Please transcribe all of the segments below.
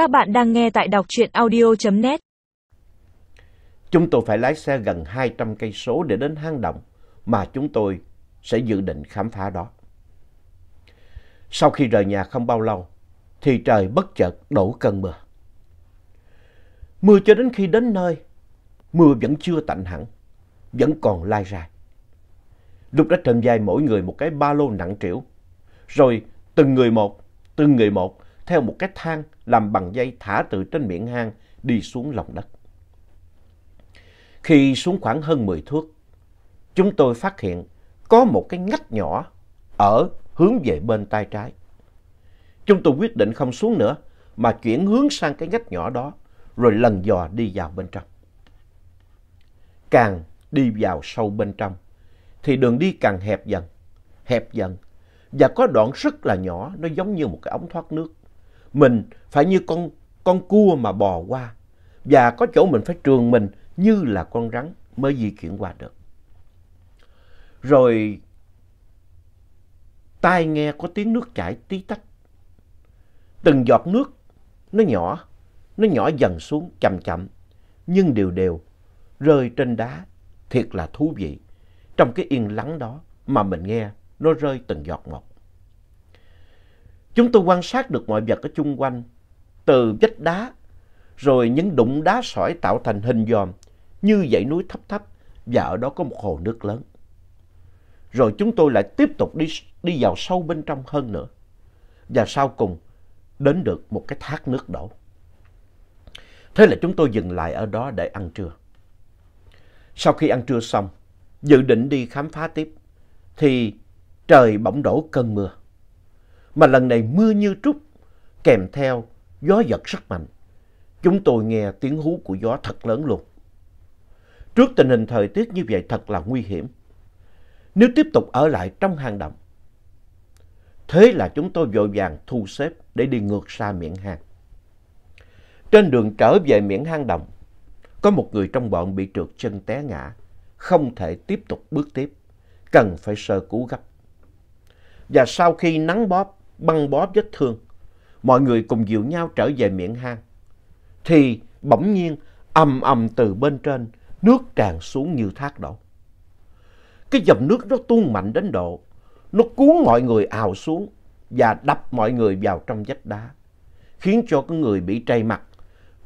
Các bạn đang nghe tại đọc truyện audio.net. Chúng tôi phải lái xe gần 200 cây số để đến hang động mà chúng tôi sẽ dự định khám phá đó. Sau khi rời nhà không bao lâu thì trời bất chợt đổ cơn mưa. Mưa cho đến khi đến nơi, mưa vẫn chưa tạnh hẳn, vẫn còn lai rai. Lúc đó trên vai mỗi người một cái ba lô nặng trĩu, rồi từng người một, từng người một theo một cái thang làm bằng dây thả từ trên miệng hang đi xuống lòng đất. Khi xuống khoảng hơn 10 thước, chúng tôi phát hiện có một cái ngách nhỏ ở hướng về bên tay trái. Chúng tôi quyết định không xuống nữa mà chuyển hướng sang cái ngách nhỏ đó rồi lần dò đi vào bên trong. Càng đi vào sâu bên trong thì đường đi càng hẹp dần, hẹp dần và có đoạn rất là nhỏ nó giống như một cái ống thoát nước. Mình phải như con, con cua mà bò qua và có chỗ mình phải trường mình như là con rắn mới di chuyển qua được. Rồi tai nghe có tiếng nước chảy tí tách. Từng giọt nước nó nhỏ, nó nhỏ dần xuống chậm chậm nhưng đều đều rơi trên đá thiệt là thú vị. Trong cái yên lắng đó mà mình nghe nó rơi từng giọt một. Chúng tôi quan sát được mọi vật ở chung quanh, từ vách đá, rồi những đụng đá sỏi tạo thành hình dòm như dãy núi thấp thấp và ở đó có một hồ nước lớn. Rồi chúng tôi lại tiếp tục đi, đi vào sâu bên trong hơn nữa. Và sau cùng đến được một cái thác nước đổ. Thế là chúng tôi dừng lại ở đó để ăn trưa. Sau khi ăn trưa xong, dự định đi khám phá tiếp, thì trời bỗng đổ cơn mưa. Mà lần này mưa như trút, kèm theo gió giật rất mạnh. Chúng tôi nghe tiếng hú của gió thật lớn luôn. Trước tình hình thời tiết như vậy thật là nguy hiểm. Nếu tiếp tục ở lại trong hang động, thế là chúng tôi vội vàng thu xếp để đi ngược xa miệng hang. Trên đường trở về miệng hang động, có một người trong bọn bị trượt chân té ngã, không thể tiếp tục bước tiếp, cần phải sơ cứu gấp. Và sau khi nắng bóp, băng bó vết thương, mọi người cùng dịu nhau trở về miệng hang. Thì bỗng nhiên ầm ầm từ bên trên, nước tràn xuống như thác đổ. Cái dòng nước nó tuôn mạnh đến độ, nó cuốn mọi người ào xuống và đập mọi người vào trong vách đá, khiến cho có người bị trầy mặt,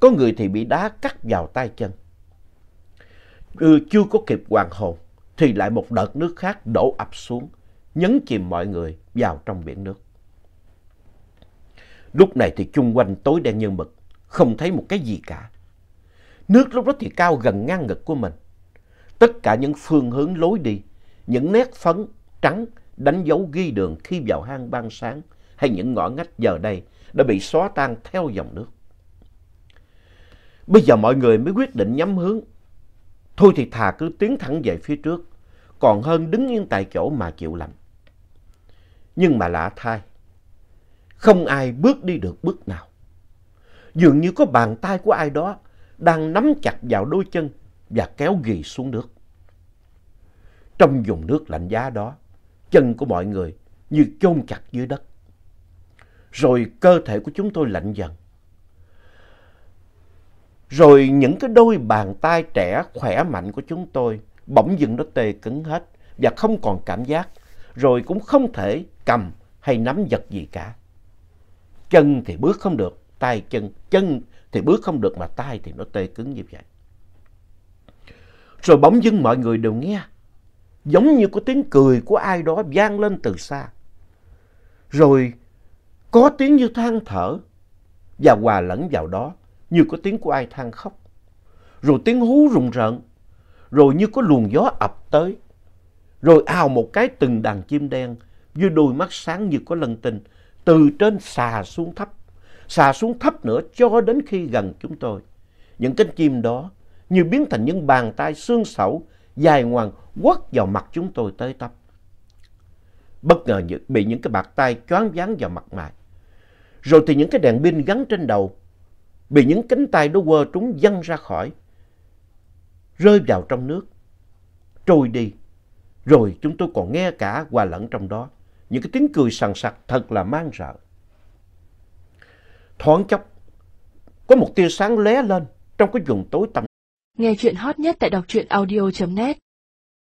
có người thì bị đá cắt vào tay chân. Ừ, chưa có kịp hoàng hồn, thì lại một đợt nước khác đổ ập xuống, nhấn chìm mọi người vào trong biển nước. Lúc này thì chung quanh tối đen như mực, không thấy một cái gì cả. Nước lúc đó thì cao gần ngang ngực của mình. Tất cả những phương hướng lối đi, những nét phấn trắng đánh dấu ghi đường khi vào hang ban sáng hay những ngõ ngách giờ đây đã bị xóa tan theo dòng nước. Bây giờ mọi người mới quyết định nhắm hướng. Thôi thì thà cứ tiến thẳng về phía trước, còn hơn đứng yên tại chỗ mà chịu lạnh. Nhưng mà lạ thay, không ai bước đi được bước nào. Dường như có bàn tay của ai đó đang nắm chặt vào đôi chân và kéo ghì xuống nước. Trong vùng nước lạnh giá đó, chân của mọi người như chôn chặt dưới đất. Rồi cơ thể của chúng tôi lạnh dần. Rồi những cái đôi bàn tay trẻ khỏe mạnh của chúng tôi bỗng dưng nó tê cứng hết và không còn cảm giác. Rồi cũng không thể cầm hay nắm giật gì cả. Chân thì bước không được, tay chân, chân thì bước không được mà tay thì nó tê cứng như vậy. Rồi bỗng dưng mọi người đều nghe, giống như có tiếng cười của ai đó vang lên từ xa. Rồi có tiếng như than thở và hòa lẫn vào đó như có tiếng của ai than khóc. Rồi tiếng hú rùng rợn, rồi như có luồng gió ập tới. Rồi ào một cái từng đàn chim đen với đôi mắt sáng như có lân tinh từ trên xà xuống thấp, xà xuống thấp nữa cho đến khi gần chúng tôi. Những cánh chim đó như biến thành những bàn tay xương sẩu dài ngoằng quất vào mặt chúng tôi tới tấp. Bất ngờ bị những cái bạc tay choáng váng vào mặt mày. Rồi thì những cái đèn pin gắn trên đầu bị những cánh tay đó quơ trúng văng ra khỏi, rơi vào trong nước, trôi đi. Rồi chúng tôi còn nghe cả hòa lẫn trong đó những cái tiếng cười sằng sặc thật là mang sợ. Thoáng chốc, có một tia sáng lóe lên trong cái vùng tối tăm. Nghe chuyện hot nhất tại đọc truyện audio.net